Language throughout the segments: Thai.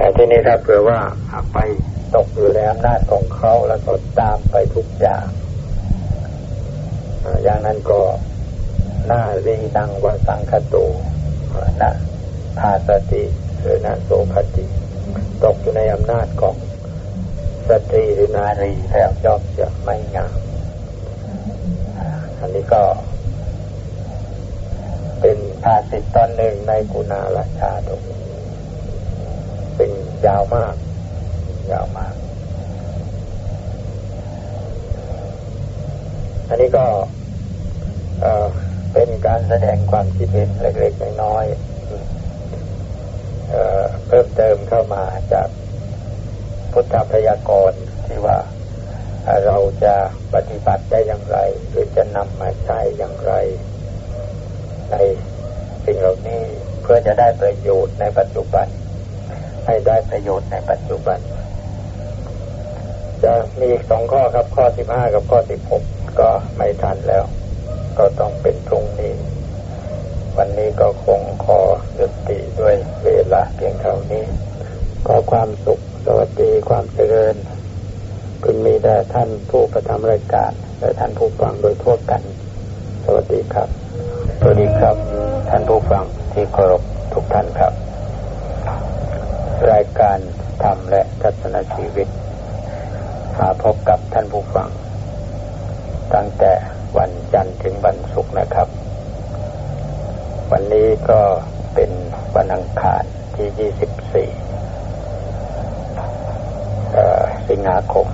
แต่ที่นี้ถ้าเผื่อว่าไปตกอยู่ในอำนาจของเขาแล้วก็ตามไปทุกอย่างอย่างนั้นก็หน่ารีดังวสังคตูนะพาสติหรือนาโสภติ ตกอยู่ในอำนาจของสตรีหรือนารีแล้วย่อมจะไม่งามอันนี้ก็เป็นภาษิตตอนหนึ่งในกุณาราชาตรง เป็นยาวมาก ยาวมาก อันนี้ก็เป็นการแสดงความคิดเห็นเล็กๆน้อยๆเพิ่มเติมเข้ามาจากพุทธพยากรณ์ที่ว่าเราจะปฏิบัติได้อย่างไร หรือจะนำมาใช้อย่างไร ในสิ่งเหล่านี้เพื่อจะได้ประโยชน์ในปัจจุบัน ให้ได้ประโยชน์ในปัจจุบัน จะมีสองข้อครับข้อสิบห้ากับข้อสิบหกก็ไม่ทันแล้ว ก็ต้องเป็นพรุ่งนี้ วันนี้ก็คงขอยุติด้วยเวลาเพียงเท่านี้ ขอความสุขสวัสดีความเจริญพึงมีแด่ท่านผู้ประทำรายการและท่านผู้ฟังโดยทั่วกัน สวัสดีครับ สวัสดีครับ ท่านผู้ฟังที่เคารพทุกท่านครับ รายการธรรมและทัศนชีวิตมาพบกับท่านผู้ฟัง ตั้งแต่วันจันทร์ถึงวันศุกร์นะครับ วันนี้ก็เป็นวันอังคารที่ 24 สิงหาคม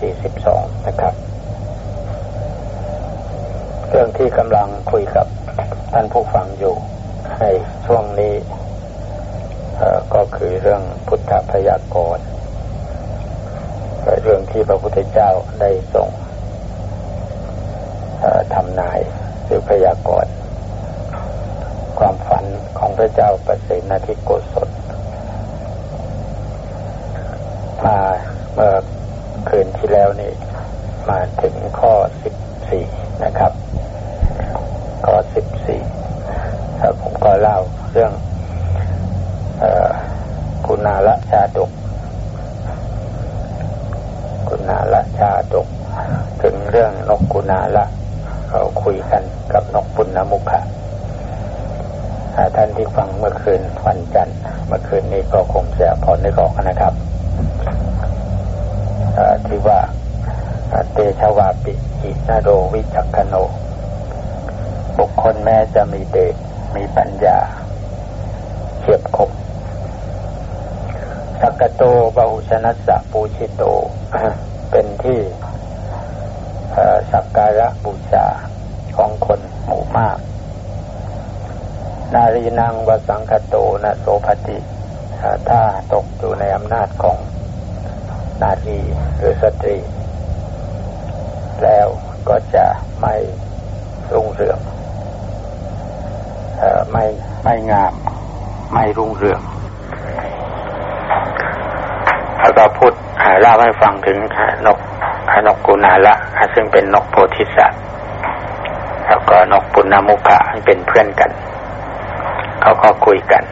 2542 นะครับ เรื่องที่กำลังคุยกับท่านผู้ฟังอยู่ในช่วงนี้ ก็คือเรื่องพุทธพยากรณ์เรื่องที่พระพุทธเจ้าได้ส่งทำนายหรือพยากรณ์ความฝันของพระเจ้าประเสนาธิโกศลมาเมื่อคืนที่แล้วนี่มาถึงข้อสิบสี่นะครับ ข้อสิบสี่ผมก็เล่าเรื่องอกุณาละชาดกกุณาละชาดก ถึงเรื่อง นกกุณาละเขาคุยกันกับนกปุณณมุขะท่านที่ฟังเมื่อคืนวันจันทร์เมื่อคืนนี้ก็คงจะพอได้บอกนะครับที่ว่าเตชวาปิอินาโดวิจักขโน บุคคลแม้จะมีเดชมีปัญญาเฉียบคมสักโตบาหุชนัสสะปูชิโต เป็นที่ สักการะบูชาของคนหมู่มาก นารีนางวสังคโตนะโสภติถ้าตกอยู่ในอำนาจของนาทีหรือสตรี แล้วก็จะไม่รุ่งเรืองไม่ไม่งาม ไม่รุ่งเรืองแล้วก็พูดเล่าให้ฟังถึงนกนกกุณาละ ซึ่งเป็นนกโพธิสัตว์ แล้วก็นกปุณณมุขะเป็นเพื่อนกัน เขาก็คุยกัน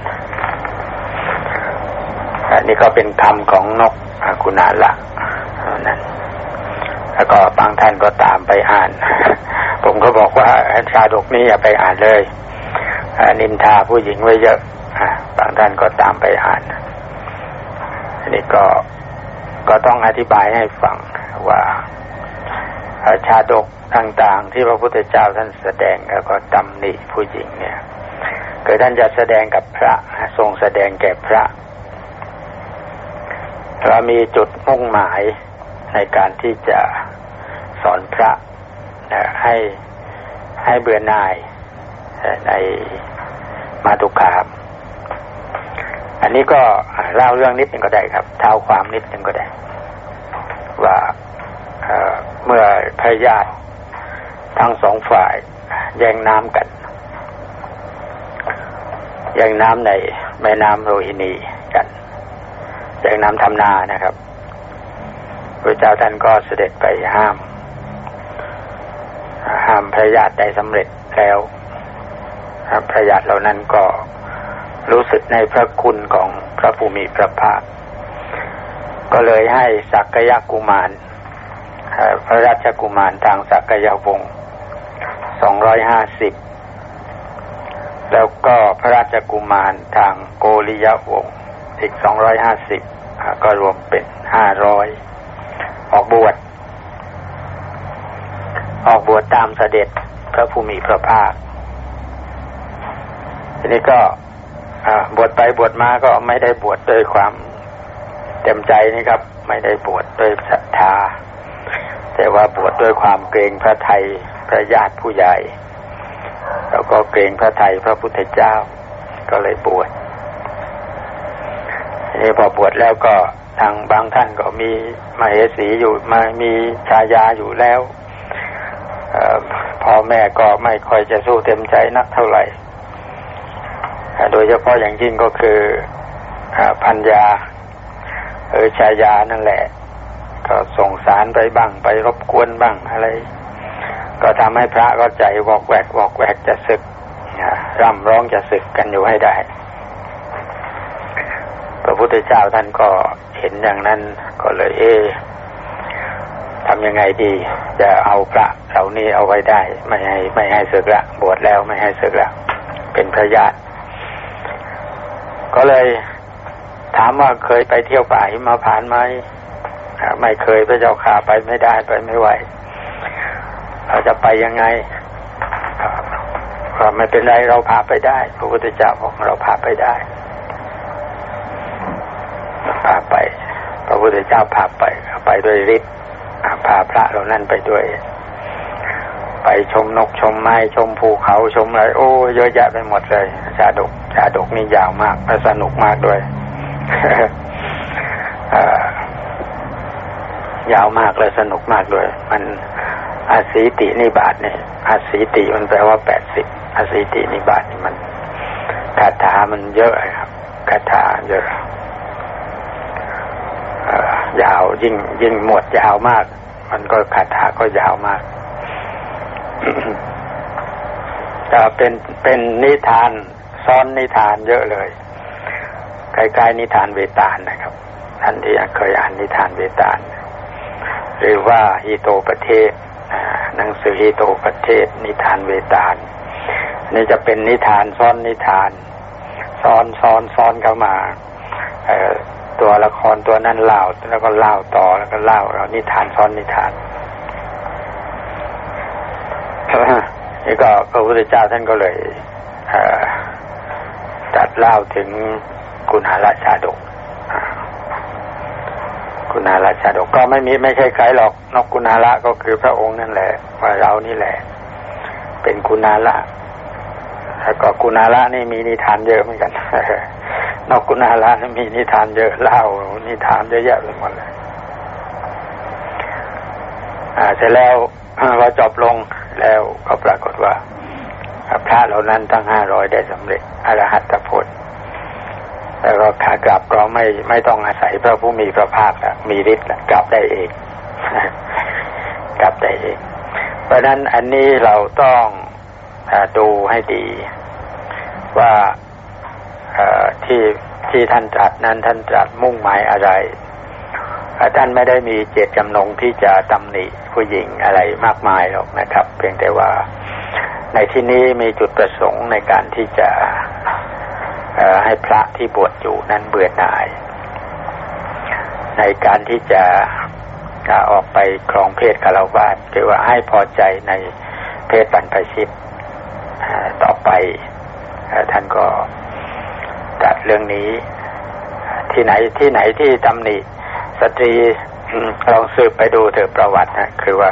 อันนี้ก็เป็นคำของนกคุณาละนั่นแล้วก็บางท่านก็ตามไปอ่าน ผมก็บอกว่าชาดกนี้อย่าไปอ่านเลย นินทาผู้หญิงไว้เยอะบางท่านก็ตามไปอ่าน อันนี้ก็ก็ต้องอธิบายให้ฟังว่า ชาดกต่างๆ ที่พระพุทธเจ้าท่านแสดงแล้วก็ตำหนิผู้หญิงเนี่ยคือท่านจะแสดงกับพระทรงแสดงแก่พระเรามีจุดมุ่งหมายในการที่จะสอนพระให้ให้เบื่อหน่ายในมาตุคามอันนี้ก็เล่าเรื่องนิดนึงก็ได้ครับเท้าความนิดนึงก็ได้ ว่าเเมื่อ พระญาติทั้งสองฝ่ายแย่งน้ำกันแย่งน้ำในแม่น้ำโรฮินีกันแจงน้ำทำนานะครับพระเจ้าท่านก็เสด็จไปห้าม ห้ามพระญาติได้สำเร็จแล้วพระญาติเหล่านั้นก็รู้สึกในพระคุณของพระภูมิพระภาคก็เลยให้สักยะกุมาร พระราชกุมารทางสักยวงศ์สองร้อยห้าสิบแล้วก็พระราชกุมารทางโกริยวงศ์อีกสองร้อยห้าสิบก็รวมเป็นห้าร้อยออกบวชออกบวชตามเสด็จพระภูมิพระภาค ทีนี้ก็บวชไปบวชมาก็ไม่ได้บวชด้วยความเต็มใจนี่ครับ ไม่ได้บวชด้วยศรัทธา แต่ว่าบวชด้วยความเกรงพระไทยพระญาติผู้ใหญ่ แล้วก็เกรงพระไทยพระพุทธเจ้า ก็เลยบวชนี่พอบวชแล้วก็ทางบางท่านก็มีมาเหสีอยู่มามีชายาอยู่แล้วพ่อแม่ก็ไม่ค่อยจะสู้เต็มใจนักเท่าไหร่ โดยเฉพาะอย่างยิ่งก็คือพันยาเออชายานั่นแหละ ก็ส่งสารไปบ้างไปรบกวนบ้างอะไร ก็ทำให้พระก็ใจวอกแวกวอกแวกจะศึกร่ำร้องจะศึกกันอยู่ให้ได้ พระพุทธเจ้าท่านก็เห็นอย่างนั้นก็เลยเอทำยังไงดี จะเอาพระเหล่านี้เอาไว้ได้ ไม่ให้ไม่ให้ศึกละบวชแล้วไม่ให้ศึกละเป็นพระญาติก็เลยถามว่าเคยไปเที่ยวป่าหิมาผ่านไหม ไม่เคยพระเจ้าข่าไปไม่ได้ไปไม่ไหวเราจะไปยังไงก็ไม่เป็นไรเราพาไปได้พระพุทธเจ้าบอกเราพาไปได้พาไปพระพุทธเจ้าพาไปไปด้วยฤทธิ์พาพระเหล่านั้นไปด้วย ไปชมนกชมไม้ชมภูเขาชมอะไรโอ้เยอะแยะไปหมดเลยชาดกชาดกนี่ยาวมากและสนุกมากด้วย ยาวมากเลยสนุกมากด้วย มันอาศีตินิบาตเนี่ยอาศีติมันแปลว่าแปดสิบอาศีตินิบาตมันคาถามันเยอะครับคาถาเยอะยาวยิ่งยิ่งหมดยาวมาก มันก็คาถาก็ยาวมากจะเป็นเป็นนิทานซ้อนนิทานเยอะเลยคล้ๆนิทานเวตาลนะครับท่านที่เคยอ่านนิทานเวตาล หรือว่าฮิโตประเทศหนังสือฮิโตประเทศ นิทานเวตาลนี่จะเป็นนิทานซ้อนนิทาน ซ้อนซ้อนซ้อนเข้ามาตัวละครตัวนั้นเล่าแล้วก็เล่าต่อแล้วก็เล่าเรานิทานซ้อนนิทานนี่ก็พระพุทธเจ้าท่านก็เลยจัดเล่าถึงกุณาราชาดก กุณาราชาดกก็ไม่มีไม่ใช่ใครหรอกนกกุณาละก็คือพระองค์นั่นแหละว่าเรานี่แหละ เป็นกุณาละแล้วก็กุณาละนี่มีนิทานเยอะเหมือนกันนอกกุณาละมีนิทานเยอะเล่านิทานเยอะแยะไปหมดเลยอ่าเสร็จแล้วพอจบลงแล้วก็ปรากฏว่าพระเหล่านั้นทั้งห้าร้อยได้สำเร็จอรหัตผล แล้วก็ขากลับก็ไม่ไม่ต้องอาศัยพระผู้มีพระภาคแล้วมีฤทธิ์กลับได้เองกลับได้เอง เพราะนั้นอันนี้เราต้องดูให้ดี ว่าที่ที่ท่านตรัสนั้นท่านตรัสมุ่งหมายอะไรท่านไม่ได้มีเจตจำนงที่จะตำหนิผู้หญิงอะไรมากมายหรอกนะครับ เพียงแต่ว่าในที่นี้มีจุดประสงค์ในการที่จะ ให้พระที่บวชอยู่นั้นเบื่อหน่าย ในการที่จะออกไปครองเพศคารวะคือว่าให้พอใจในเพศบรรพชิตต่อไปท่านก็ตัดเรื่องนี้ ที่ไหนที่ไหนที่ตำหนิสตรีลองสืบไปดูเถอะประวัตินะคือว่า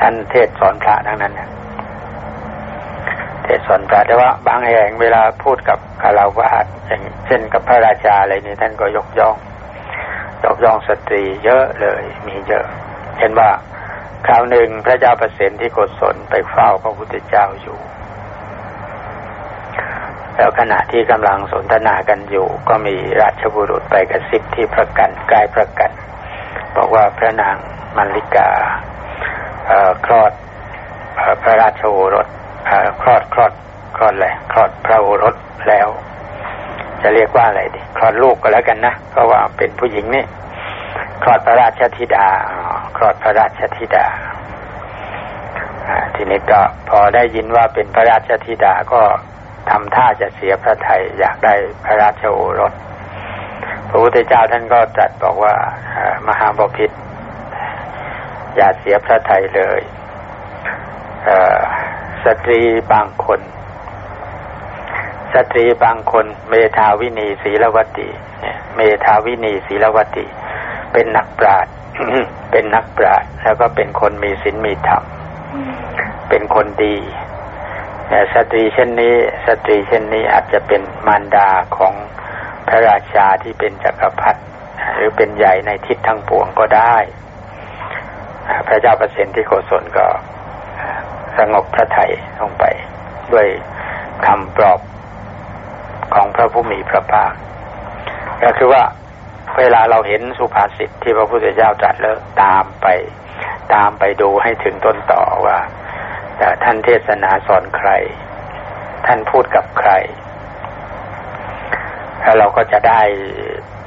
ท่านเทศสอนพระทั้งนั้น เทศสอนพระแต่ว่าบางแห่งเวลาพูดกับคาราวะอย่างเช่นกับพระราชาอะไรนี่ท่านก็ยกย่องยกย่องสตรีเยอะเลยมีเยอะเห็นว่าคราวหนึ่งพระเจ้าประสิทธิโกศลไปเฝ้าพระพุทธเจ้าอยู่ แล้วขณะที่กำลังสนทนากันอยู่ ก็มีราชบุรุษไปกระซิบที่พระกันกายพระกัน บอกว่าพระนางมัลลิกาคลอดพระราชโอรส คลอดคลอดคลอดแหละคลอดพระโอรสแล้ว จะเรียกว่าอะไรดีคลอดลูกก็แล้วกันนะเพราะว่าเป็นผู้หญิงนี่คลอดพระราชธิดาคลอดพระราชธิดาทีนี้ก็พอได้ยินว่าเป็นพระราชธิดาก็ทำท่าจะเสียพระไทยอยากได้พระราชโอรส พระพุทธเจ้าท่านก็ตรัสบอกว่ามหาบพิตรอย่าเสียพระทัยเลย สตรีบางคน สตรีบางคนเมธาวินี สีลวตีเมธาวินี สีลวตีเป็นนักปราชญ์เป็นนักปราชญ์แล้วก็เป็นคนมีศีลมีธรรมเป็นคนดีสตรีเช่นนี้ สตรีเช่นนี้อาจจะเป็นมารดาของพระราชาที่เป็นจักรพรรดิหรือเป็นใหญ่ในทิศทั้งปวงก็ได้ พระเจ้าประสิทธิโกศลก็ สงบพระไทยลงไป ด้วยคำปลอบของพระผู้มีพระภาคก็คือว่าเวลาเราเห็นสุภาษิตที่พระพุทธเจ้าตรัสแล้วตามไป ตามไปดูให้ถึงต้นต่อว่าท่านเทศนาสอนใคร ท่านพูดกับใคร แล้วเราก็จะได้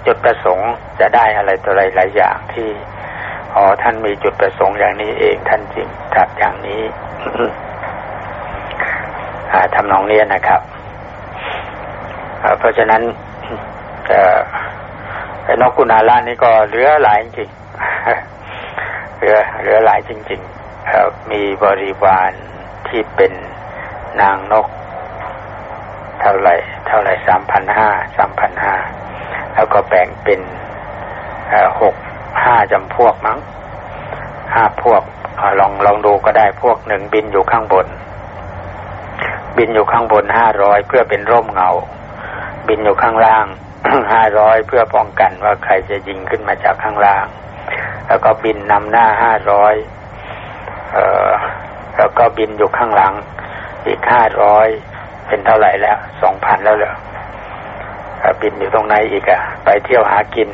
จุดประสงค์จะได้อะไรตัวอะไรหลายอย่างที่ อ๋อท่านมีจุดประสงค์อย่างนี้เองท่านจริงตรัสอย่างนี้ทำนองนี้นะครับ เพราะฉะนั้นนกกุณาล่านี่ก็เหลือหลายจริงเหลือเหลือหลายจริงๆมีบริวารที่เป็นนางนก เท่าไหร่ เท่าไหร่สามพันห้าสามพันห้าแล้วก็แบ่งเป็นหก ห้าจำพวกมั้งห้าพวกลองลองดูก็ได้พวกหนึ่งบินอยู่ข้างบน บินอยู่ข้างบนห้าร้อยเพื่อเป็นร่มเงา บินอยู่ข้างล่างห้าร้อยเพื่อป้องกันว่าใครจะยิงขึ้นมาจากข้างล่าง แล้วก็บินนำหน้าห้าร้อยเอ่อแล้วก็บินอยู่ข้างหลัง อีกห้าร้อยเป็นเท่าไหร่แล้วสองพันแล้วเหรอบินอยู่ตรงไหนอีกอะไปเที่ยวหากิน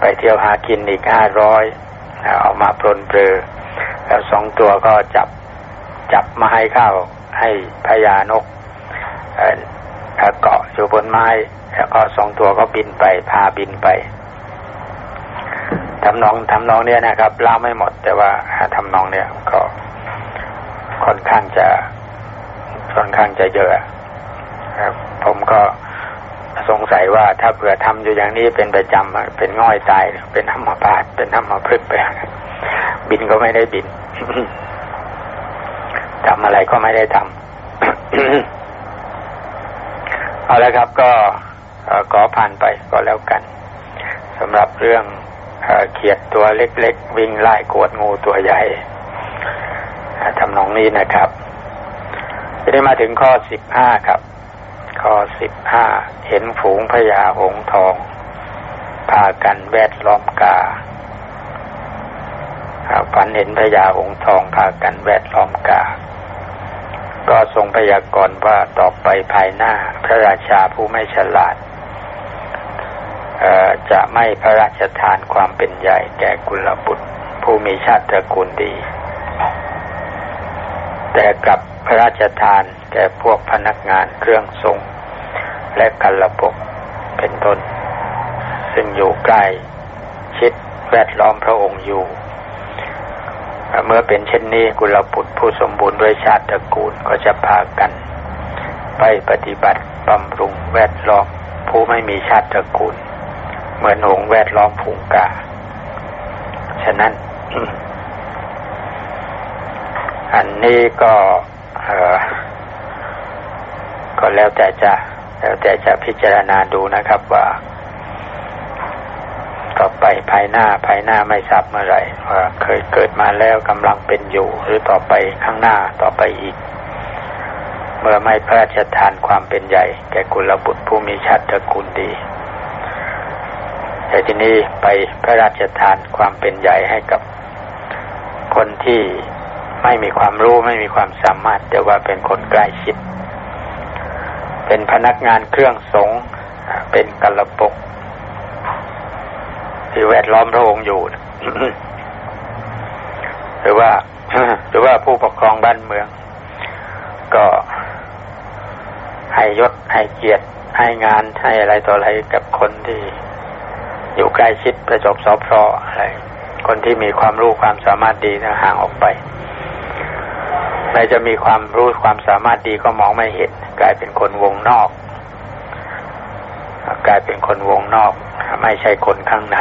ไปเที่ยวหากินอีกห้าร้อยเอามาปลนเปลือแล้วสองตัวก็จับจับมาให้ข้าวให้พญานกเกาะอยู่บนไม้ แล้วก็สองตัวก็บินไปพาบินไปทำนองทำนองเนี้ยนะครับเล่าไม่หมด แต่ว่าทำนองเนี้ยก็ค่อนข้างจะค่อนข้างจะเยอะครับผมก็ สงสัยว่าถ้าเผื่อทำอยู่อย่างนี้เป็นประจำเป็นง่อยตาย เป็นธรรมพาดเป็นธรรมพึกไปบินก็ไม่ได้บินทำอะไรก็ไม่ได้ทำเอาละครับก็ขอผ่านไปก็แล้วกันสำหรับเรื่องเขียดตัวเล็กๆ วิ่งไล่กวดงูตัวใหญ่ทำนองนี้นะครับจะได้มาถึงข้อสิบห้าครับ ข้อสิบห้าเห็นฝูงพญาหงทอง พากันแวดล้อมกาฝันเห็นพญาหงทองพากันแวดล้อมกา ก็ทรงพยากรณ์ว่าต่อไปภายหน้าพระราชาผู้ไม่ฉลาดจะไม่พระราชทานความเป็นใหญ่แก่กุลบุตร ผู้มีชาติตระกูลดี แต่กลับ พระราชทานแก่พวกพนักงานเครื่องทรง และกัลปกเป็นต้น ซึ่งอยู่ใกล้ชิดแวดล้อมพระองค์อยู่ เมื่อเป็นเช่นนี้กุลบุตรผู้สมบูรณ์ด้วยชาติตระกูลก็จะพากัน ไปปฏิบัติบำรุงแวดล้อมผู้ไม่มีชาติตระกูล เหมือนหงแวดล้อมผูงกา ฉะนั้น อันนี้ก็ ก็แล้วแต่จะแล้วแต่จะพิจารณาดูนะครับว่าต่อไปภายหน้าภายหน้าไม่ทราบเมื่อไหร่ว่าเคยเกิดมาแล้วกำลังเป็นอยู่ หรือต่อไปข้างหน้าต่อไปอีก เมื่อไม่พระราชทานความเป็นใหญ่ แก่กุลบุตรผู้มีชาติตระกูลดี แต่ทีนี้ไปพระราชทานความเป็นใหญ่ให้กับคนที่ ไม่มีความรู้ไม่มีความสามารถแต่ว่าเป็นคนใกล้ชิด เป็นพนักงานเครื่องสงเป็นกระปกที่แวดล้อมพระองค์อยู่ หรือว่าหรือว่าผู้ปกครองบ้านเมือง ก็ให้ยศให้เกียรติให้งานให้อะไรต่ออะไรกับคนที่อยู่ใกล้ชิดประจบสอบพออะไรคนที่มีความรู้ความสามารถดีนะห่างออกไป แม้จะมีความรู้ความสามารถดีก็มองไม่เห็น กลายเป็นคนวงนอก กลายเป็นคนวงนอก ไม่ใช่คนข้างใน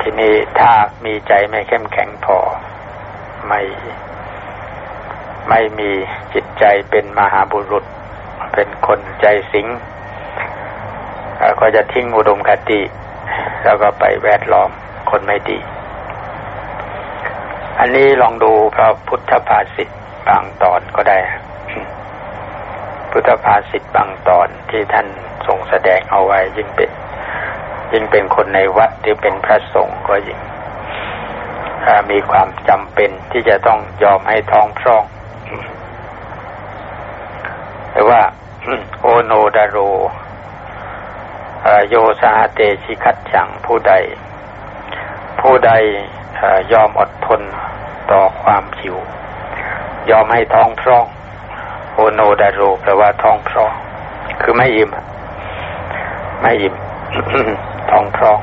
ทีนี้ถ้ามีใจไม่เข้มแข็งพอ ไม่ไม่มีจิตใจเป็นมหาบุรุษ เป็นคนใจสิงก็จะทิ้งอุดมคติ แล้วก็ไปแวดล้อมคนไม่ดี อันนี้ลองดูพระพุทธภาษิตบางตอนก็ได้ พุทธภาษิตบางตอนที่ท่านทรงแสดงเอาไว้ยิ่งเป็นยิ่งเป็นคนในวัดหรือเป็นพระสงฆ์ก็ยิ่งมีความจำเป็นที่จะต้องยอมให้ท้องพร่อง แต่ว่าโอโนดาโรโยสาเตชิคัดฉังผู้ใด ผู้ใด ยอมอดทนต่อความหิว ยอมให้ท้องพร่อง โอโนดาโรแปลว่าท้องพร่อง คือไม่อิ่ม ไม่อิ่ม ท้องพร่อง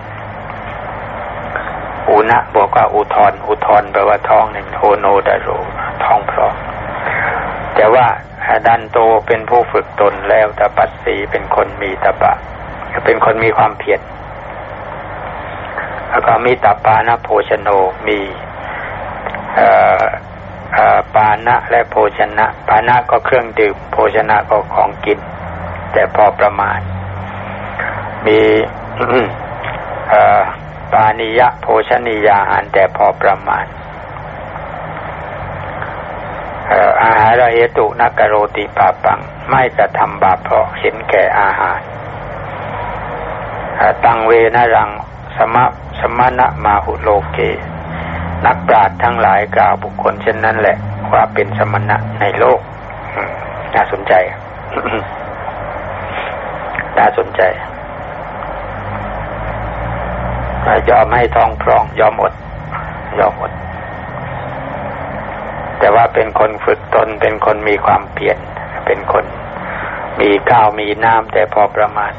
อุณะบอกว่าอุทอนอุทอนแปลว่าท้องหนึ่งโอโนดาโรท้องพร่อง แต่ว่าดันโตเป็นผู้ฝึกตนแล้วตปัสสีเป็นคนมีตบะเป็นคนมีความเพียร แล้วก็มีตาปานะโภชโนมีปานะและโภชนะปานะก็เครื่องดื่มโภชนะก็ของกิน แต่พอประมาณ มีปานิยะโภชนียาหารแต่พอประมาณอาหารเหตุนักโรติปาปัง ไม่กระทำบาปเพราะเห็นแก่อาหาร ตังเวนรังสมะ มณะมาหุโลเก นักปราชญ์ทั้งหลายกล่าวบุคคลเช่นนั้นแหละ ว่าเป็นสมณะในโลก น่าสนใจ น่าสนใจยอมให้ท้องพร่อง ยอมอด ยอมอด แต่ว่าเป็นคนฝึกตน เป็นคนมีความเพียรเป็นคนมีข้าวมีน้ำแต่พอประมาณ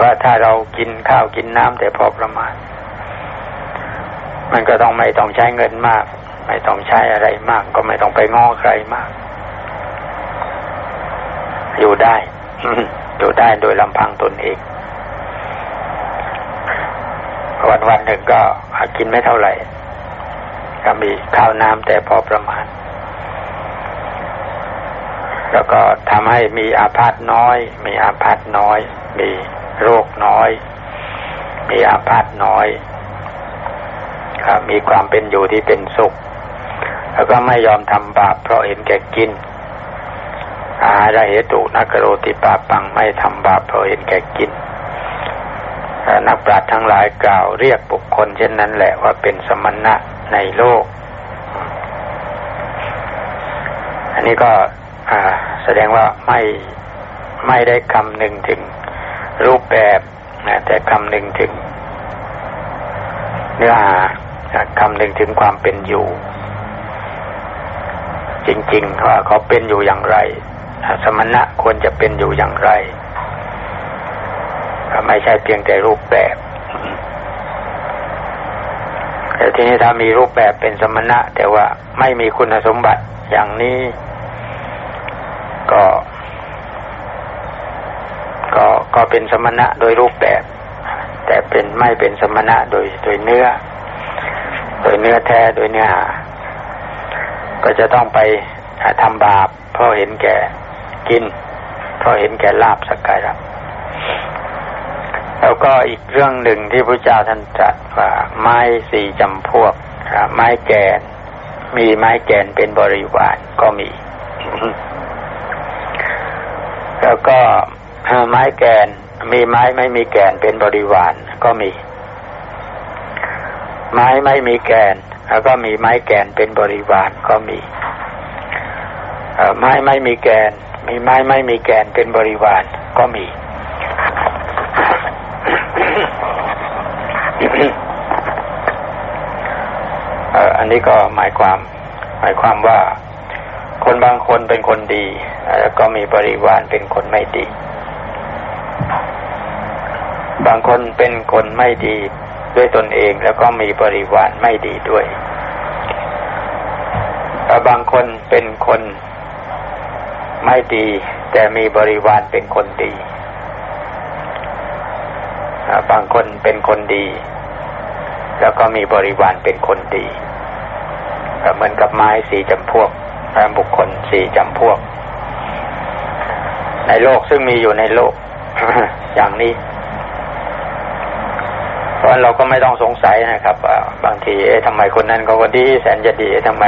ว่าถ้าเรากินข้าวกินน้ำแต่พอประมาณ มันก็ต้องไม่ต้องใช้เงินมาก ไม่ต้องใช้อะไรมาก ก็ไม่ต้องไปง้อใครมาก อยู่ได้อยู่ได้โดยลำพังตนเองวันวันหนึ่งก็หากินไม่เท่าไหร่ ก็มีข้าวน้ำแต่พอประมาณ แล้วก็ทำให้มีอาพาธน้อย มีอาพาธน้อย มีโรคน้อย มีอาพาธน้อย ครับ มีความเป็นอยู่ที่เป็นสุข แล้วก็ไม่ยอมทำบาปเพราะเห็นแก่กินอาหารเหตุนักโรติปาปังไม่ทำบาปเพราะเห็นแก่กินนักปราชญ์ทั้งหลายกล่าวเรียกบุคคลเช่นนั้นแหละว่าเป็นสมณะในโลก อันนี้ก็แสดงว่าไม่ไม่ได้คำหนึ่งถึงรูปแบบนะแต่คำหนึ่งถึงเนื้อหา คำหนึ่งถึงความเป็นอยู่ จริงๆว่าเขาเป็นอยู่อย่างไร สมณะควรจะเป็นอยู่อย่างไรไม่ใช่เพียงแต่รูปแบบแต่ทีนี้ถ้ามีรูปแบบเป็นสมณะ แต่ว่าไม่มีคุณสมบัติอย่างนี้ ก็ ก็ก็เป็นสมณะโดยรูปแบบ แต่เป็นไม่เป็นสมณะโดยโดยเนื้อ โดยเนื้อแท้โดยเนื้อหาก็จะต้องไปทำบาป เพราะเห็นแก่กิน เพราะเห็นแก่ลาบสักการะแล้วก็อีกเรื่องหนึ่งที่พระเจ้าท่านตรัสว่าไม้สี่จำพวกไม้แกน มีไม้แกนเป็นบริวารก็มี แล้วก็ไม้แกนมีไม้ไม่มีแกนเป็นบริวารก็มี ไม้ไม่มีแกน แล้วก็มีไม้แกนเป็นบริวารก็มีไม้ไม่มีแกน มีไม้ไม่มีแกนเป็นบริวารก็มี อันนี้ก็หมายความ หมายความว่า คนบางคนเป็นคนดี แล้วก็มีบริวารเป็นคนไม่ดี บางคนเป็นคนไม่ดี ด้วยตนเองแล้วก็มีบริวารไม่ดีด้วย บางคนเป็นคนไม่ดี แต่มีบริวารเป็นคนดี บางคนเป็นคนดี แล้วก็มีบริวารเป็นคนดีเหมือนกับไม้สี่จำพวกบุคคลสี่จำพวก ในโลกซึ่งมีอยู่ในโลก อย่างนี้ เพราะเราก็ไม่ต้องสงสัยนะครับว่าบางทีเอ๊ะทำไมคนนั้นเขาก็ดีแสนจะดีทำไม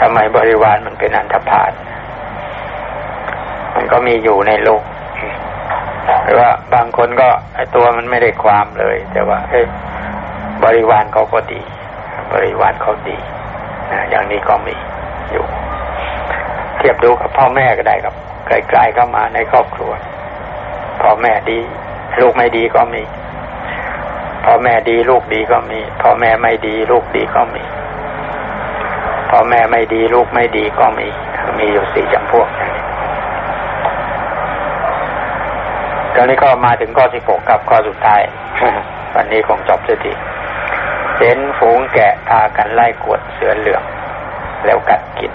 ทำไมบริวารมันเป็นอันธพาลมันก็มีอยู่ในโลกหรือว่าบางคนก็ไอตัวมันไม่ได้ความเลย แต่ว่าเอ้บริวารเขาก็ดี บริวารเขาดีนะอย่างนี้ก็มีอยู่ เทียบดูกับพ่อแม่ก็ได้ครับไกล้ๆเข้ามาในครอบครัวพ่อแม่ดี ลูกไม่ดีก็มี พ่อแม่ดีลูกดีก็มีพ่อแม่ไม่ดีลูกดีก็มีพ่อแม่ไม่ดีลูกไม่ดีก็มี มีอยู่สี่จำพวกอย่างนี้ตอนนี้ก็มาถึงข้อที่หกกับข้อสุดท้าย วันนี้คงจบสักทีเห็นฝูงแกะพากันไล่กวดเสือเหลือง แล้วกัดกิน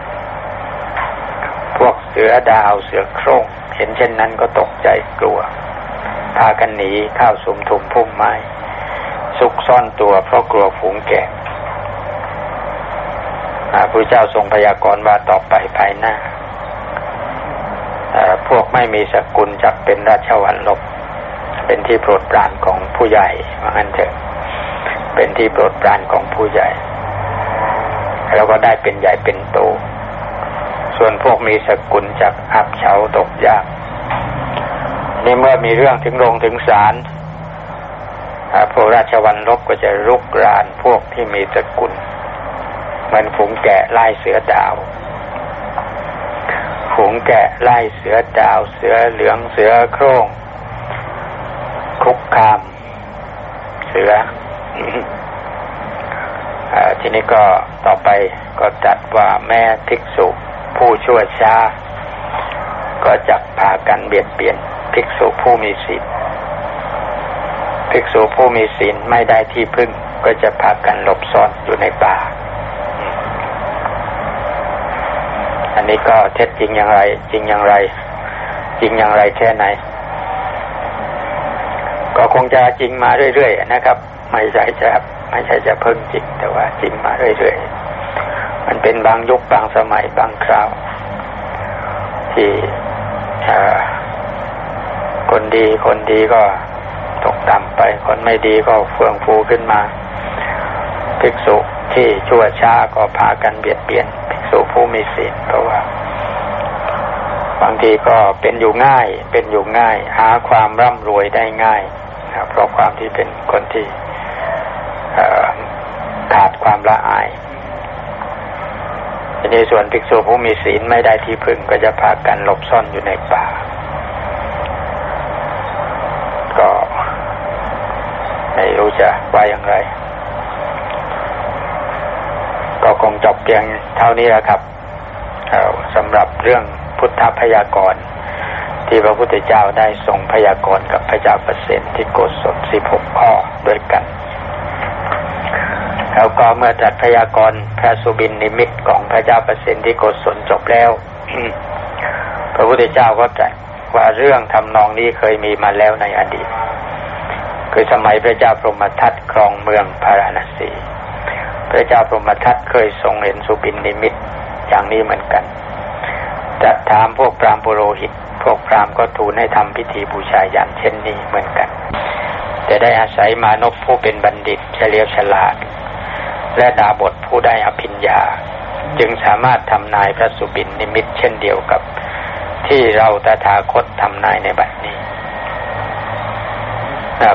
พวกเสือดาวเสือโคร่ง เห็นเช่นนั้นก็ตกใจกลัว พากันหนีเข้าสุมทุมพุ่มไม้ ซุกซ่อนตัวเพราะกลัวฝูงแกะพระเจ้าทรงพยากรณ์ว่าต่อไปภายหน้า พวกไม่มีสกุลจักเป็นราชวันลบ เป็นที่โปรดปรานของผู้ใหญ่ว่างั้นเถอะ เป็นที่โปรดปรานของผู้ใหญ่ แล้วก็ได้เป็นใหญ่เป็นโต ส่วนพวกมีสกุลจากอับเฉาตกยากนี่เมื่อมีเรื่องถึงโรงถึงศาล พวกราชวันลบก็จะรุกรานพวกที่มีสกุลมันฝูงแกะไล่เสือดาวฝูงแกะไล่เสือดาว เสือเหลืองเสือโคร่งคุกคาม เสืออทีนี้ก็ต่อไปก็จัดว่าแม่ภิกษุผู้ชั่วช้า ก็จักพากันเบียดเบียนภิกษุผู้มีศีล ภิกษุผู้มีศีลไม่ได้ที่พึ่งก็จะพากันหลบซ่อนอยู่ในป่า อันนี้ก็เท็จจริงอย่างไร จริงอย่างไร จริงอย่างไรแค่ไหน ก็คงจะจริงมาเรื่อยๆนะครับ ไม่ใช่จะไม่ใช่จะเพิ่งจริงแต่ว่าจริงมาเรื่อยๆ มันเป็นบางยุคบางสมัยบางคราว ที่คนดีคนดีก็ คนไม่ดีก็เฟื่องฟูขึ้นมา ภิกษุที่ชั่วช้าก็พากันเบียดเบียนสู่ผู้มีศีลเพราะว่า บางทีก็เป็นอยู่ง่าย เป็นอยู่ง่าย หาความร่ำรวยได้ง่ายนะเพราะความที่เป็นคนที่ขาดความละอายในส่วนภิกษุผู้มีศีลไม่ได้ที่พึ่งก็จะพากันหลบซ่อนอยู่ในป่า ก็ ไม่รู้จะว่าอย่างไร ก็คงจบเพียงเท่านี้แหละครับสำหรับเรื่องพุทธพยากรณ์ที่พระพุทธเจ้าได้ทรงพยากรณ์กับพระเจ้าเปรตที่โกศลสิบหกข้อด้วยกัน แล้วก็เมื่อจัดพยากรณ์พระสุบินนิมิตของพระเจ้าเปรตที่โกศลจบแล้ว พระพุทธเจ้าก็ตรัสว่าเรื่องทำนองนี้เคยมีมาแล้วในอดีต คือสมัยพระเจ้าพรหมทัตครองเมืองพาราณสี พระเจ้าพรหมทัตเคยทรงเห็นสุบินนิมิตอย่างนี้เหมือนกันจะถามพวกพรามปุโรหิต พวกพรามก็ทูลให้ทำพิธีบูชายันเช่นนี้เหมือนกันจะได้อาศัยมานพผู้เป็นบัณฑิตเฉลียวฉลาด และดาบทผู้ได้อภิญญา จึงสามารถทำนายพระสุบินนิมิตเช่นเดียวกับ ที่เราตถาคตทำนายในบัดนี้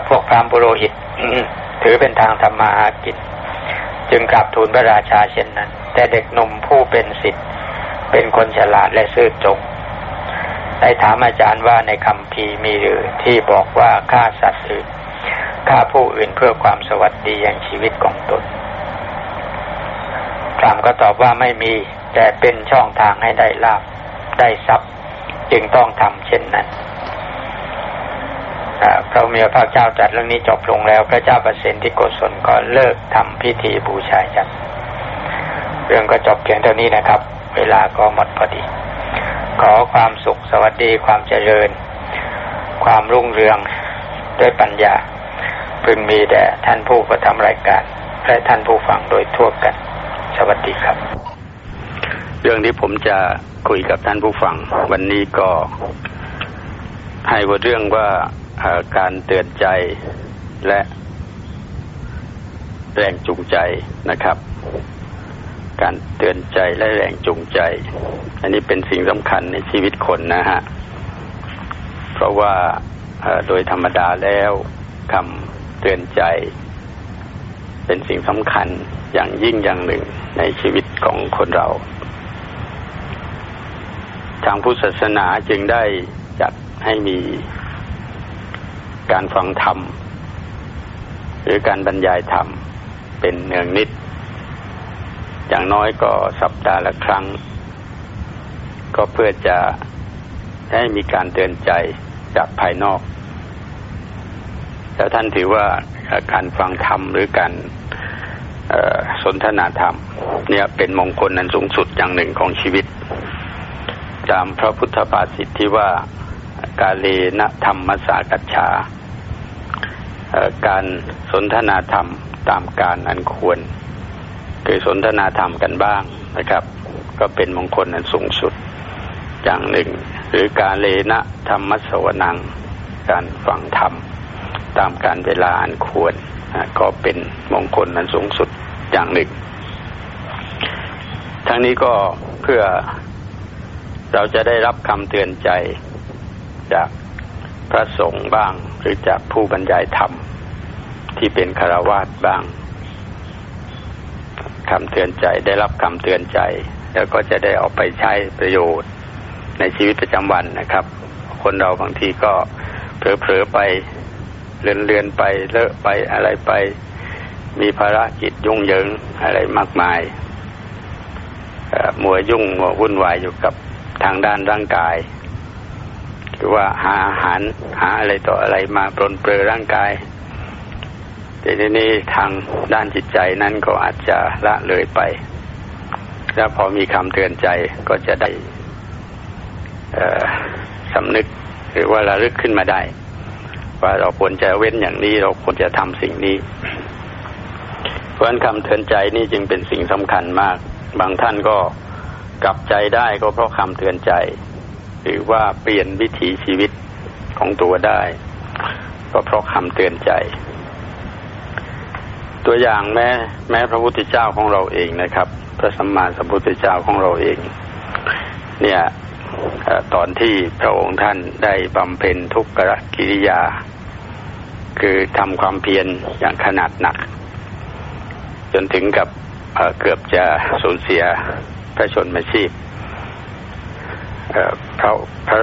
พวกพรามปุโรหิตถือเป็นทางธรรมาหากิจ จึงกลับทูลพระราชาเช่นนั้น แต่เด็กหนุ่มผู้เป็นสิทธิ์เป็นคนฉลาดและซื่อตรงได้ถามอาจารย์ว่าในคำพีมีหรือที่บอกว่าฆ่าสัตว์อื่นฆ่าผู้อื่นเพื่อความสวัสดีอย่างชีวิตของตนพรามก็ตอบว่าไม่มี แต่เป็นช่องทางให้ได้ลาบได้ทรัพย์ จึงต้องทำเช่นนั้น พระมีพระเจ้าจัดเรื่องนี้จบลงแล้ว พระเจ้าประสิทธิโกศลก็เลิกทำพิธีบูชาจันเรื่องก็จบเพียงเท่านี้นะครับ เวลาก็หมดพอดี ขอความสุขสวัสดีความเจริญ ความรุ่งเรืองด้วยปัญญาพึงมีแด่ท่านผู้กระทำรายการและท่านผู้ฟังโดยทั่วกัน สวัสดีครับ เรื่องที่ผมจะคุยกับท่านผู้ฟัง วันนี้ก็ให้บทเรื่องว่า การเตือนใจและแรงจูงใจนะครับ การเตือนใจและแรงจูงใจ อันนี้เป็นสิ่งสำคัญในชีวิตคนนะฮะ เพราะว่าโดยธรรมดาแล้วคำเตือนใจ เป็นสิ่งสำคัญอย่างยิ่งอย่างหนึ่งในชีวิตของคนเรา ทางพุทธศาสนาจึงได้จัดให้มี การฟังธรรม หรือการบรรยายธรรมเป็นเนืองนิด อย่างน้อยก็สัปดาห์ละครั้ง ก็เพื่อจะให้มีการเตือนใจจากภายนอกแล้วท่านถือว่าการฟังธรรมหรือการสนทนาธรรม เนี่ยเป็นมงคลนั้นสูงสุดอย่างหนึ่งของชีวิต ตามพระพุทธภาษิตที่ว่ากาเลนะธรรมสากัจฉา การสนทนาธรรมตามการอันควร คือสนทนาธรรมกันบ้างนะครับ ก็เป็นมงคลอันสูงสุดอย่างหนึ่ง หรือการเลนะธรรมสวนัง การฟังธรรม ตามการเวลาอันควร ก็เป็นมงคลอันสูงสุดอย่างหนึ่ง ทั้งนี้ก็เพื่อเราจะได้รับคำเตือนใจจากพระสงฆ์บ้าง รือจากผู้บรรยายธรรม ที่เป็นคารวาสบ้างคำเตือนใจได้รับคำเตือนใจ แล้วก็จะได้ออกไปใช้ประโยชน์ในชีวิตประจำวันนะครับ คนเราบางทีก็เผลอๆไปเลือนเลือนไปเลอะไปอะไรไป มีภารกิจยุ่งเหยิงอะไรมากมายมัวยุ่งมัววุ่นวายอยู่กับทางด้านร่างกาย คือว่าหาอาหารหาอะไรต่ออะไรมาปลนเปลือร่างกายแต่ทีนี้ทางด้านจิตใจนั้นก็อาจจะละเลยไป แล้วพอมีคำเตือนใจก็จะได้สำนึกหรือว่าระลึกขึ้นมาได้ ว่าเราควรจะเว้นอย่างนี้เราควรจะทำสิ่งนี้ เพราะนั้นคำเตือนใจนี่จึงเป็นสิ่งสำคัญมาก บางท่านก็กลับใจได้ก็เพราะคำเตือนใจ หรือว่าเปลี่ยนวิถีชีวิตของตัวได้ ก็เพราะคำเตือนใจ ตัวอย่างแม้แม้พระพุทธเจ้าของเราเองนะครับ พระสัมมาสัมพุทธเจ้าของเราเอง เนี่ยตอนที่พระองค์ท่านได้บำเพ็ญทุกขกิริยา คือทำความเพียรอย่างขนาดหนัก จนถึงกับเกือบจะสูญเสียพระชนมาชีพ พระพระ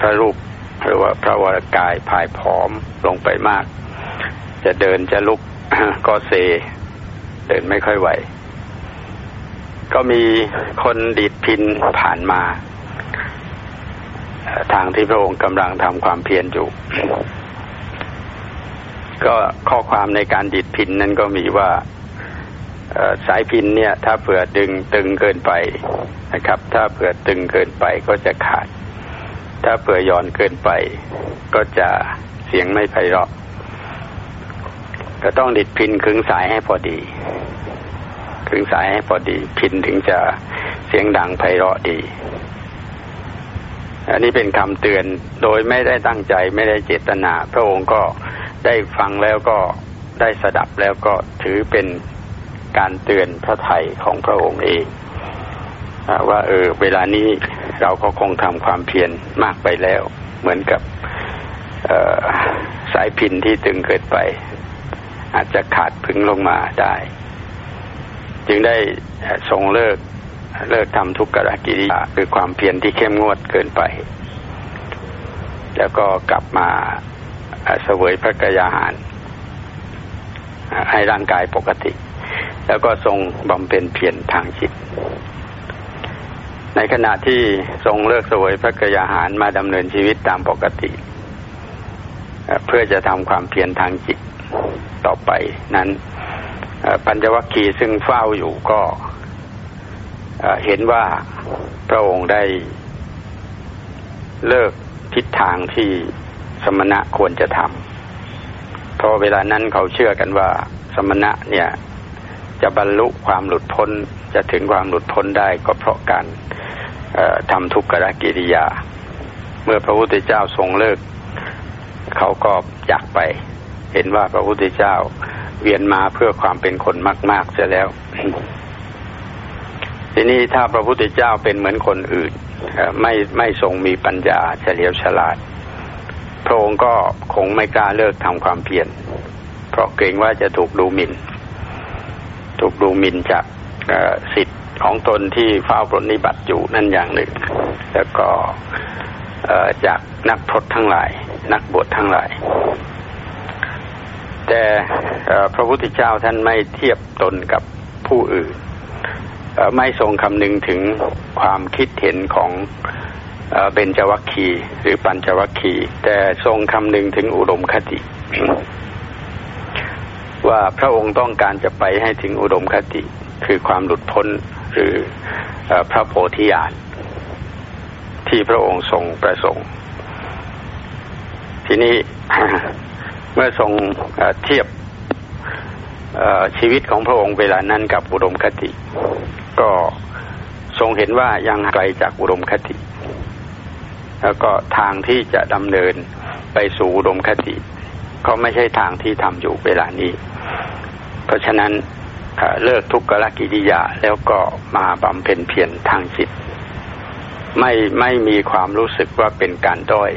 พระรูปหรือว่าพระวรกายผายผอมลงไปมาก จะเดินจะลุกก็เซ เดินไม่ค่อยไหว ก็มีคนดีดพินผ่านมา ทางที่พระองค์กำลังทำความเพียรอยู่ ก็ข้อความในการดิดพินนั้นก็มีว่า สายพินเนี่ย ถ้าเผื่อดึงตึงเกินไปนะครับ ถ้าเผื่อตึงเกินไปก็จะขาด ถ้าเผื่อย้อนเกินไป ก็จะเสียงไม่ไพเราะ ก็ต้องดิดพินขึงสายให้พอดีขึงสายให้พอดี พินถึงจะเสียงดังไพเราะดี อันนี้เป็นคำเตือนโดยไม่ได้ตั้งใจไม่ได้เจตนา พระองค์ก็ได้ฟังแล้วก็ได้สดับแล้วก็ถือเป็น การเตือนพระไทยของพระองค์เองว่าเออเวลานี้เราก็คงทำความเพียรมากไปแล้ว เหมือนกับสายพินที่ตึงเกิดไป อาจจะขาดพึงลงมาได้ จึงได้ทรงเลิกเลิกทำทุกขกิริยาคือความเพียรที่เข้มงวดเกินไป แล้วก็กลับมาเสวยพระกยาหาร ให้ร่างกายปกติ แล้วก็ทรงบำเพ็ญเพียรทางจิต ในขณะที่ทรงเลิกสวยพระกยาหารมาดำเนินชีวิตตามปกติ เพื่อจะทำความเพียรทางจิตต่อไปนั้นปัญจวัคคีย์ซึ่งเฝ้าอยู่ก็เห็นว่าพระองค์ได้เลิกทิศทางที่สมณะควรจะทำเพราะเวลานั้นเขาเชื่อกันว่าสมณะเนี่ย จะบรรลุความหลุดพ้นจะถึงความหลุดพ้นได้ก็เพราะการทำทุกขกิริยา เมื่อพระพุทธเจ้าทรงเลิก เขาก็จากไป เห็นว่าพระพุทธเจ้าเวียนมาเพื่อความเป็นคนมาก ๆ เสียแล้ว ทีนี้ถ้าพระพุทธเจ้าเป็นเหมือนคนอื่นไม่ไม่ทรงมีปัญญาเฉลียวฉลาด พระองค์ก็คงไม่กล้าเลิกทำความเพียรเพราะเกรงว่าจะถูกดูหมิน่น ถูกดูหมิ่นจากสิทธิ์ของตนที่เฝ้าปรนิบัติอยู่นั่นอย่างหนึ่ง แล้วก็จากนักพรตทั้งหลาย นักบวชทั้งหลาย แต่พระพุทธเจ้าท่านไม่เทียบตนกับผู้อื่น ไม่ทรงคำนึงถึงความคิดเห็นของเบญจวัคคีหรือปัญจวัคคีแต่ทรงคำนึงถึงอุดมคติ ว่าพระองค์ต้องการจะไปให้ถึงอุดมคติ คือความหลุดพ้นหรือพระโพธิญาณที่พระองค์ทรงประสงค์ ทีนี้เมื่อทรงเทียบชีวิตของพระองค์เวลานั้นกับอุดมคติ ก็ทรงเห็นว่ายังไกลจากอุดมคติ แล้วก็ทางที่จะดำเนินไปสู่อุดมคติ ก็ไม่ใช่ทางที่ทำอยู่เวลานี้ เพราะฉะนั้นเลิกทุกขละกิริยาแล้วก็มาบำเพ็ญเพียรทางจิต ไม่ไม่มีความรู้สึกว่าเป็นการด้อย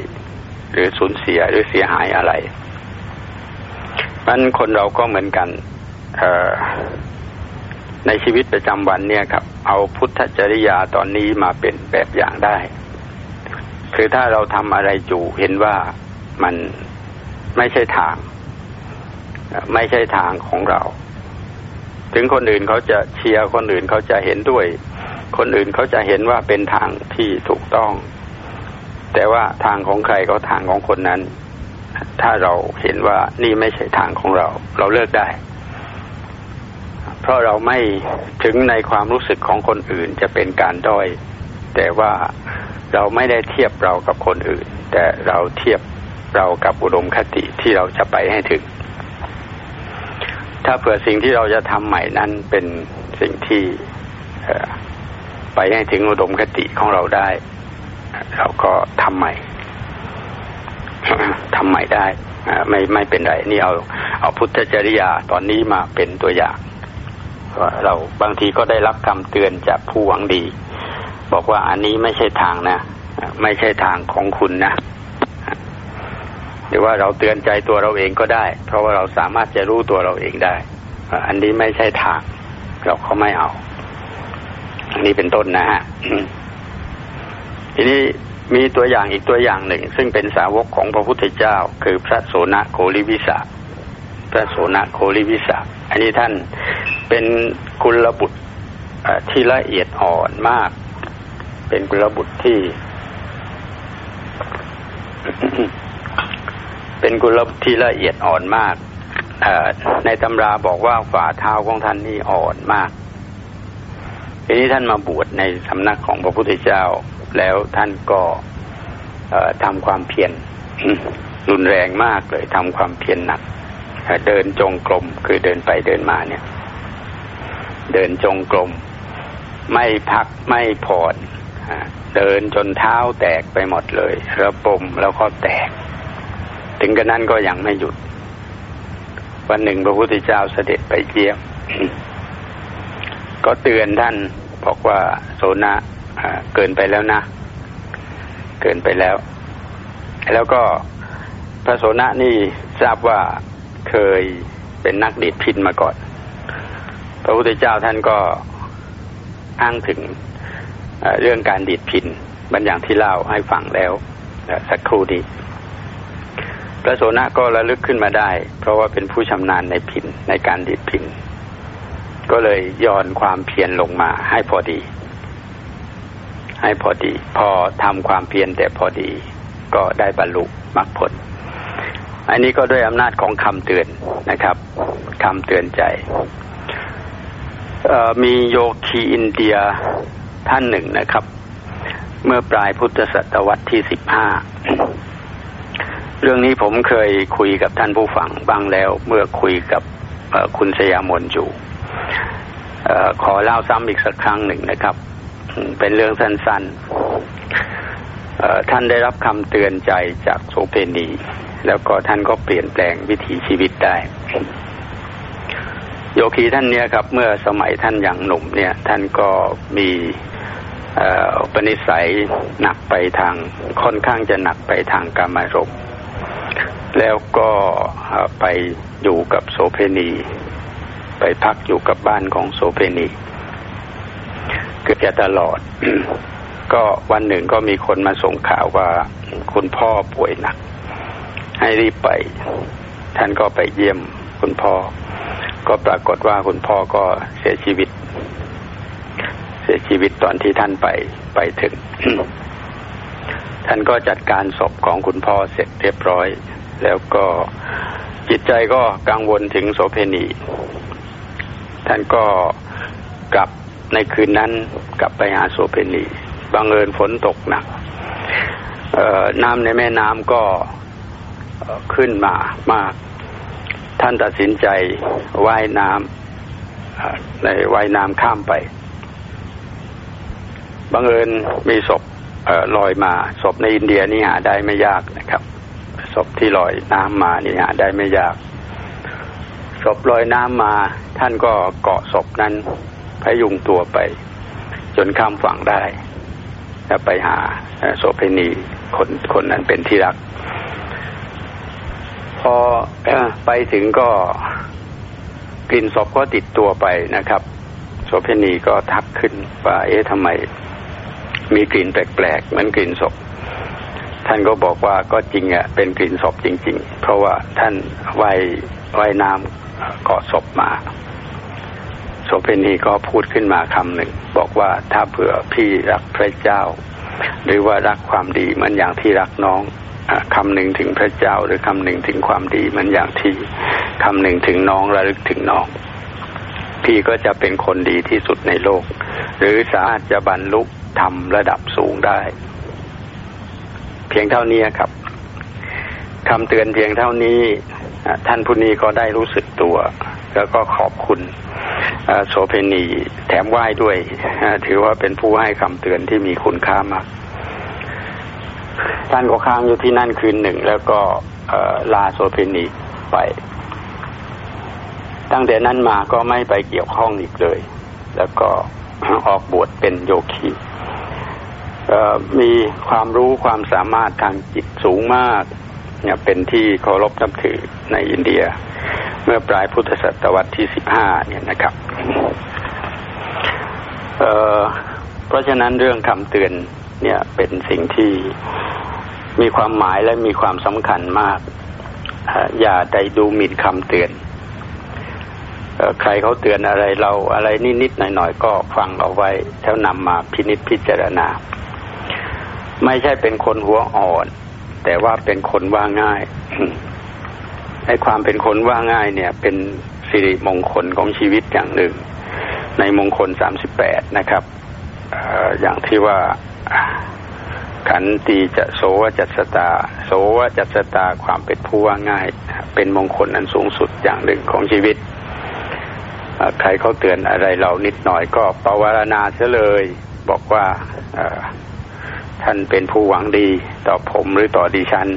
หรือสูญเสียหรือเสียหายอะไรมันคนเราก็เหมือนกันในชีวิตประจำวันเนี่ยครับ เอาพุทธจริยาตอนนี้มาเป็นแบบอย่างได้ คือถ้าเราทำอะไรอยู่เห็นว่ามัน ไม่ใช่ทาง ไม่ใช่ทางของเรา ถึงคนอื่นเขาจะเชียร์คนอื่นเขาจะเห็นด้วย คนอื่นเขาจะเห็นว่าเป็นทางที่ถูกต้อง แต่ว่าทางของใครก็ทางของคนนั้น ถ้าเราเห็นว่านี่ไม่ใช่ทางของเรา เราเลิกได้ เพราะเราไม่ถึงในความรู้สึกของคนอื่นจะเป็นการด้อยแต่ว่าเราไม่ได้เทียบเรากับคนอื่น แต่เราเทียบ เรากับอุดมคติที่เราจะไปให้ถึง ถ้าเผื่อสิ่งที่เราจะทำใหม่นั้นเป็นสิ่งที่ไปให้ถึงอุดมคติของเราได้ เราก็ทำใหม่ทำใหม่ได้ไม่ไม่เป็นไรนี่เอาเอาพุทธจริยาตอนนี้มาเป็นตัวอย่างเราบางทีก็ได้รับคำเตือนจากผู้หวังดี บอกว่าอันนี้ไม่ใช่ทางนะ ไม่ใช่ทางของคุณนะ หรือว่าเราเตือนใจตัวเราเองก็ได้ เพราะว่าเราสามารถจะรู้ตัวเราเองได้ อันนี้ไม่ใช่ทาง เราเขาไม่เอา อันนี้เป็นต้นนะฮะทีนี้มีตัวอย่างอีกตัวอย่างหนึ่ง ซึ่งเป็นสาวกของพระพุทธเจ้า คือพระโสนโคลิวิสาพระโสนโคลิวิสาอันนี้ท่านเป็นกุลบุตรที่ละเอียดอ่อนมาก เป็นกุลบุตรที่ เป็นกุลบที่ละเอียดอ่อนมากในตำราบอกว่าฝ่าเท้าของท่านนี่อ่อนมาก ทีนี้ท่านมาบวชในสำนักของพระพุทธเจ้า แล้วท่านก็ทำความเพียรรุนแรงมากเลยทำความเพียรหนักเดินจงกรมคือเดินไปเดินมาเนี่ย เดินจงกรมไม่พักไม่ผ่อนเดินจนเท้าแตกไปหมดเลยระปมแล้วก็แตก ถึงกระนั้นก็ยังไม่หยุด วันหนึ่งพระพุทธเจ้าเสด็จไปเยี่ยมก็เตือนท่านบอกว่าโสนะเกินไปแล้วนะ เกินไปแล้ว แล้วก็พระโสนะนี่ทราบว่าเคยเป็นนักดีดพินมาก่อน พระพุทธเจ้าท่านก็อ้างถึงเรื่องการดีดพินบรรอย่างที่เล่าให้ฟังแล้วสักครู่ดี พระโสนะก็ระลึกขึ้นมาได้ เพราะว่าเป็นผู้ชำนาญในพินในการดีดพินก็เลยย่อนความเพียรลงมาให้พอดี ให้พอดี พอทำความเพียรแต่พอดี ก็ได้บรรลุมรรคผล อันนี้ก็ด้วยอำนาจของคำเตือนนะครับคำเตือนใจมีโยคีอินเดียท่านหนึ่งนะครับ เมื่อปลายพุทธศตวรรษที่สิบห้า เรื่องนี้ผมเคยคุยกับท่านผู้ฟังบ้างแล้ว เมื่อคุยกับคุณสยามนอยู่ขอเล่าซ้ำอีกสักครั้งหนึ่งนะครับ เป็นเรื่องสั้นๆท่านได้รับคำเตือนใจจากโสเพณี แล้วก็ท่านก็เปลี่ยนแปลงวิถีชีวิตได้ โยคีท่านเนี้ยครับ เมื่อสมัยท่านอย่างหนุ่มเนี่ย ท่านก็มีปณิสัยหนักไปทางค่อนข้างจะหนักไปทางกามารมณ์ แล้วก็ไปอยู่กับโสเพณี ไปพักอยู่กับบ้านของโสเพณีเกือบจะตลอด ก็วันหนึ่งก็มีคนมาส่งข่าวว่าคุณพ่อป่วยหนัก ให้รีบไป ท่านก็ไปเยี่ยมคุณพ่อ ก็ปรากฏว่าคุณพ่อก็เสียชีวิต เสียชีวิตตอนที่ท่านไปไปถึง ท่านก็จัดการศพของคุณพ่อเสร็จเรียบร้อย แล้วก็จิตใจก็กังวลถึงโสเพณีท่านก็กลับในคืนนั้นกลับไปหาโสเพณีบังเอิญฝนตกหนักน้ำในแม่น้ำก็ขึ้นมามาก ท่านตัดสินใจว่ายน้ำในว่ายน้ำข้ามไปบังเอิญมีศพลอยมาศพในอินเดียนี่หาได้ไม่ยากนะครับ ศพที่ลอยน้ำมานี่หาได้ไม่ยาก ศพลอยน้ำมา ท่านก็เกาะศพนั้นพยุงตัวไป จนข้ามฝั่งได้แล้วไปหาโสเพณีคนคนนั้นเป็นที่รัก พอไปถึงก็กลิ่นศพก็ติดตัวไปนะครับโสเพณีก็ทักขึ้นว่าเอ๊ะทำไมมีกลิ่นแปลกๆเหมือนกลิ่นศพ ท่านก็บอกว่าก็จริงอะเป็นกลิ่นศพจริง ๆ เพราะว่าท่านว่ายว่ายน้ำเกาะศพมาโสเภณีก็พูดขึ้นมาคำหนึ่ง บอกว่าถ้าเผื่อพี่รักพระเจ้า หรือว่ารักความดีเหมือนอย่างที่รักน้องคำหนึ่งถึงพระเจ้าหรือคำหนึ่งถึงความดีเหมือนอย่างที่คำหนึ่งถึงน้องระลึกถึงน้อง พี่ก็จะเป็นคนดีที่สุดในโลก หรือสามารถจะบรรลุทำระดับสูงได้ เพียงเท่านี้ครับคำเตือนเพียงเท่านี้ ท่านผู้นี้ก็ได้รู้สึกตัว แล้วก็ขอบคุณโสเพณีแถมไหว้ด้วย ถือว่าเป็นผู้ให้คำเตือนที่มีคุณค่ามากท่านก็ค้างอยู่ที่นั่นคืนหนึ่ง แล้วก็ลาโสเพณีไป ตั้งแต่นั้นมาก็ไม่ไปเกี่ยวข้องอีกเลย แล้วก็ออกบวชเป็นโยคี มีความรู้ความสามารถทางจิตสูงมากเนี่ยเป็นที่เคารพนับถือในอินเดีย เมื่อปลายพุทธศตวรรษที่สิบห้าเนี่ยนะครับเเพราะฉะนั้นเรื่องคำเตือนเนี่ยเป็นสิ่งที่มีความหมายและมีความสำคัญมาก อย่าได้ดูหมิ่นคำเตือน ใครเขาเตือนอะไรเราอะไรนิดๆหน่อยๆก็ฟังเอาไว้แล้วนำมาพินิจพิจารณา ไม่ใช่เป็นคนหัวอ่อน แต่ว่าเป็นคนว่าง่ายในความเป็นคนว่าง่ายเนี่ย เป็นสิริมงคลของชีวิตอย่างหนึ่ง ในมงคลสามสิบแปดนะครับอย่างที่ว่าขันตีจะโสวจัตสตา โสวจัตสตาความเป็นผู้ว่าง่าย เป็นมงคลอันสูงสุดอย่างหนึ่งของชีวิต ใครเขาเตือนอะไรเรานิดหน่อยก็ปวารณาเสียเลย บอกว่า ท่านเป็นผู้หวังดีต่อผมหรือต่อดิฉัน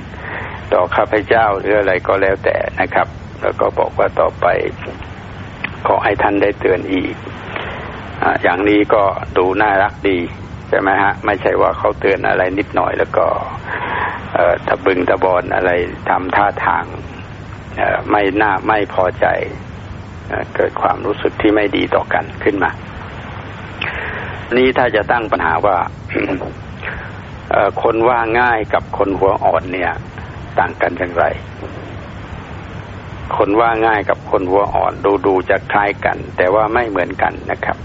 ต่อข้าพเจ้าหรืออะไรก็แล้วแต่นะครับ แล้วก็บอกว่าต่อไปขอให้ท่านได้เตือนอีกออย่างนี้ก็ดูน่ารักดีใช่ไหมฮะ ไม่ใช่ว่าเขาเตือนอะไรนิดหน่อยแล้วก็ตะบึงตะบอนอะไรทำท่าทางไม่น่าไม่พอใจเกิดความรู้สึกที่ไม่ดีต่อกันขึ้นมา นี้ถ้าจะตั้งปัญหาว่า คนว่าง่ายกับคนหัวอ่อนเนี่ย ต่างกันอย่างไร คนว่าง่ายกับคนหัวอ่อนดูดูจะคล้ายกัน แต่ว่าไม่เหมือนกันนะครับ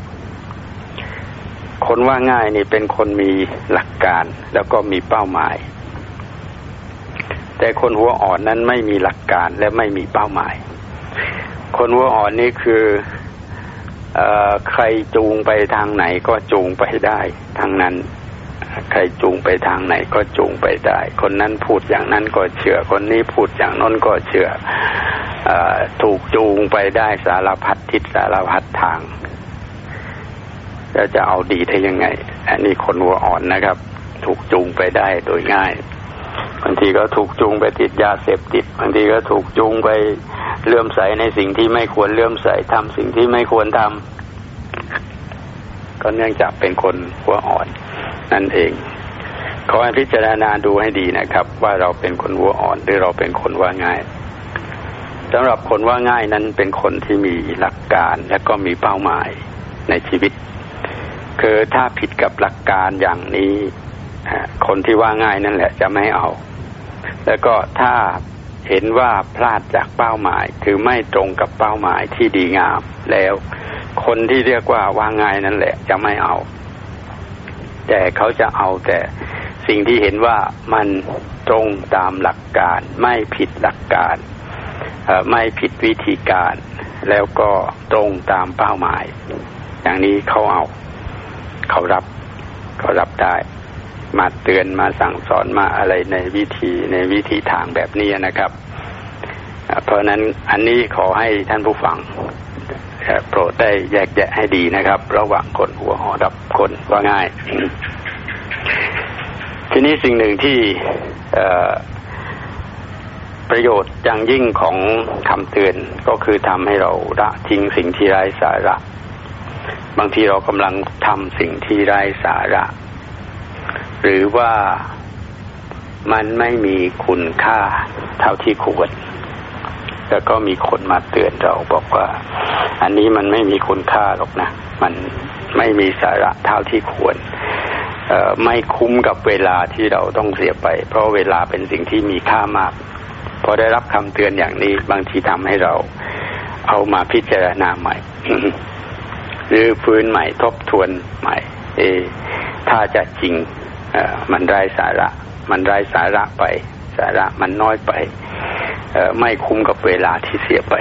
คนว่าง่ายนี่เป็นคนมีหลักการแล้วก็มีเป้าหมาย แต่คนหัวอ่อนนั้นไม่มีหลักการและไม่มีเป้าหมาย คนหัวอ่อนนี่คืออใครจูงไปทางไหนก็จูงไปได้ทางนั้น ใครจูงไปทางไหนก็จูงไปได้ คนนั้นพูดอย่างนั้นก็เชื่อ คนนี้พูดอย่างนั้นก็เชื่ออถูกจูงไปได้สารพัดทิศสารพัดทางแล้วจะเอาดีได้ยังไง อันนี้คนหัวอ่อนนะครับ ถูกจูงไปได้โดยง่ายบางทีก็ถูกจูงไปติดยาเสพติดบางทีก็ถูกจูงไปเลื่อมใสในสิ่งที่ไม่ควรเลื่อมใสทำสิ่งที่ไม่ควรทำก็เนื่องจากเป็นคนหัวอ่อน นั่นเอง ขอให้พิจารณาดูให้ดีนะครับ ว่าเราเป็นคนหัวอ่อนหรือเราเป็นคนว่าง่ายสำหรับคนว่าง่ายนั้นเป็นคนที่มีหลักการและก็มีเป้าหมายในชีวิต คือถ้าผิดกับหลักการอย่างนี้คนที่ว่าง่ายนั่นแหละจะไม่เอา แล้วก็ถ้าเห็นว่าพลาดจากเป้าหมาย คือไม่ตรงกับเป้าหมายที่ดีงามแล้ว คนที่เรียกว่าว่าง่ายนั่นแหละ จะไม่เอา แต่เขาจะเอาแต่สิ่งที่เห็นว่ามันตรงตามหลักการ ไม่ผิดหลักการไม่ผิดวิธีการ แล้วก็ตรงตามเป้าหมาย อย่างนี้เขาเอา เขารับเขารับได้ มาเตือนมาสั่งสอนมาอะไรในวิธีในวิธีทางแบบนี้นะครับ เพราะนั้นอันนี้ขอให้ท่านผู้ฟัง โปรดได้แยกแยะให้ดีนะครับ ระหว่างคนหัวหอดับคนว่าง่าย ทีนี้สิ่งหนึ่งที่ประโยชน์อย่างยิ่งของคำเตือนก็คือทำให้เราละทิ้งสิ่งที่ไร้สาระ บางทีเรากำลังทำสิ่งที่ไร้สาระ หรือว่ามันไม่มีคุณค่าเท่าที่ควร แล้วก็มีคนมาเตือนเราบอกว่า อันนี้มันไม่มีคุณค่าหรอกนะ มันไม่มีสาระเท่าที่ควรไม่คุ้มกับเวลาที่เราต้องเสียไป เพราะเวลาเป็นสิ่งที่มีค่ามากพอได้รับคำเตือนอย่างนี้บางทีทำให้เราเอามาพิจารณาใหม่หรือฟื้นใหม่ทบทวนใหม่ เอ ถ้าจะจริงมันไร้สาระ มันไร้สาระไป สาระมันน้อยไปไม่คุ้มกับเวลาที่เสียไป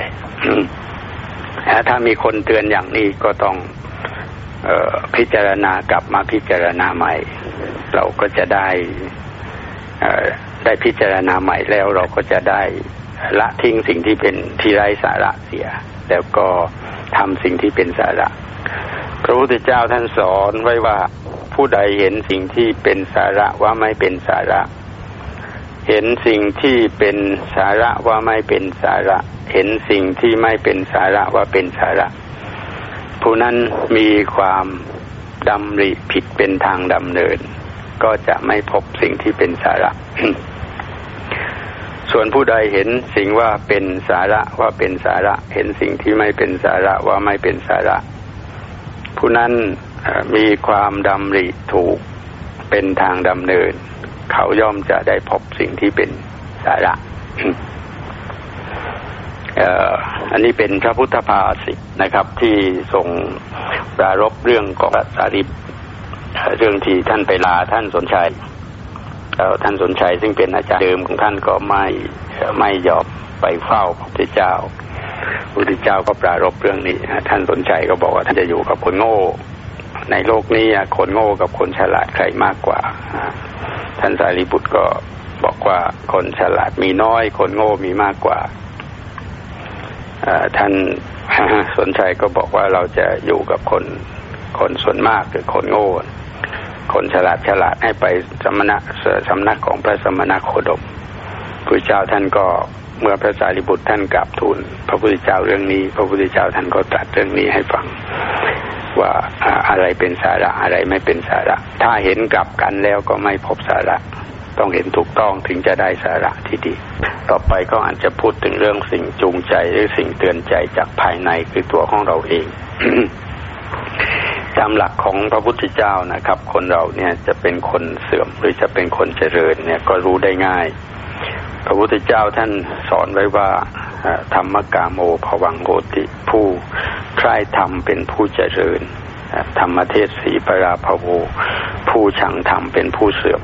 ถ้ามีคนเตือนอย่างนี้ก็ต้องออพิจารณากลับมาพิจารณาใหม่ เราก็จะได้ได้พิจารณาใหม่แล้วเราก็จะได้ละทิ้งสิ่งที่เป็นที่ไร้สาระเสีย แล้วก็ทำสิ่งที่เป็นสาระพระพุทธเจ้าท่านสอนไว้ว่าผู้ใดเห็นสิ่งที่เป็นสาระว่าไม่เป็นสาระ เห็นสิ่งที่เป็นสาระว่าไม่เป็นสาระ เห็นสิ่งที่ไม่เป็นสาระว่าเป็นสาระ ผู้นั้นมีความดำริผิดเป็นทางดำเนิน ก็จะไม่พบสิ่งที่เป็นสาระ ส่วนผู้ใดเห็นสิ่งว่าเป็นสาระว่าเป็นสาระ เห็นสิ่งที่ไม่เป็นสาระว่าไม่เป็นสาระ ผู้นั้นมีความดำริถูกเป็นทางดำเนิน เขาย่อมจะได้พบสิ่งที่เป็นสาระอันนี้เป็นพระพุทธภาษิตนะครับ ที่ทรงปรารบเรื่องของสารีเรื่องที่ท่านไปลาท่านสนชัยท่านสนชัยซึ่งเป็นอาจารย์เดิมของท่านก็ไม่ไม่ยอมไปเฝ้าพระพุทธเจ้าพุทธเจ้าก็ปรารบเรื่องนี้ ท่านสนใจก็บอกว่าท่านจะอยู่กับคนโง่ ในโลกนี้คนโง่กับคนฉลาดใครมากกว่า ท่านสารีบุตรก็บอกว่าคนฉลาดมีน้อย คนโง่มีมากกว่าท่านสนใจก็บอกว่าเราจะอยู่กับคนคนส่วนมากคือคนโง่ คนฉลาดฉลาดให้ไปสมณะสำนักของพระสมณโคดมพระเจ้าท่านก็เมื่อพระสารีบุตรท่านกราบทูลพระพุทธเจ้าเรื่องนี้ พระพุทธเจ้าท่านก็ตรัสเรื่องนี้ให้ฟัง ว่าอะไรเป็นสาระอะไรไม่เป็นสาระ ถ้าเห็นกลับกันแล้วก็ไม่พบสาระ ต้องเห็นถูกต้องถึงจะได้สาระที่ดี ต่อไปก็อาจจะพูดถึงเรื่องสิ่งจูงใจหรือสิ่งเตือนใจจากภายในคือตัวของเราเองตามหลักของพระพุทธเจ้านะครับ คนเราเนี่ยจะเป็นคนเสื่อมหรือจะเป็นคนเจริญเนี่ยก็รู้ได้ง่าย พระพุทธเจ้าท่านสอนไว้ว่าธรรมกาโมภวังโหติผู้ใคร่ธรรมเป็นผู้เจริญ ธรรมเทศสีปราภโว ผู้ชังธรรมเป็นผู้เสื่อม